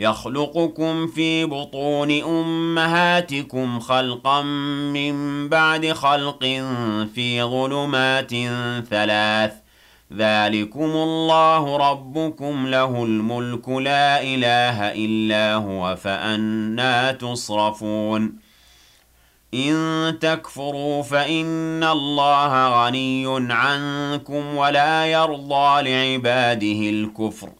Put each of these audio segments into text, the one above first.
يخلقكم في بطون أمهاتكم خلقا من بعد خلق في ظلمات ثلاث. ذلكم الله ربكم له الملك لا إله إلا هو فأنا تصرفون. إن تكفروا فإن الله غني عنكم ولا يرضى لعباده الكفر.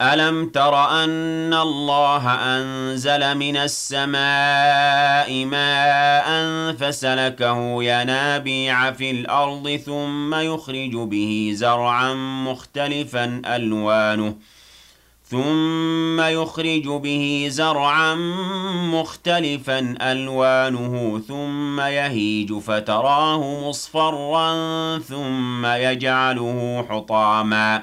ألم تر أن الله أنزل من السماء ماء فسلكه ينابيع في الأرض ثم يخرج به زرعا مختلفا ألوانه ثم يخرج به زرعا مختلفا ألوانه ثم يهيج فتراه مصفرا ثم يجعله حطاما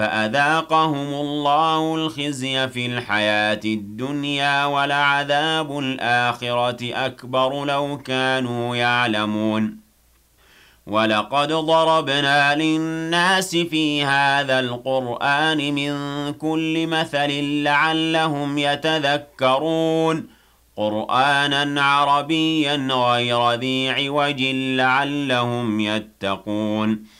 فأذاقهم الله الخزي في الحياة الدنيا ولعذاب الآخرة أكبر لو كانوا يعلمون. ولقد ضربنا للناس في هذا القرآن من كل مثل لعلهم يتذكرون. قرآنا عربيا غير ذي عوج لعلهم يتقون.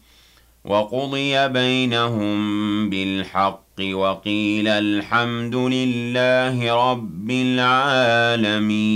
وقضي بينهم بالحق وقيل الحمد لله رب العالمين.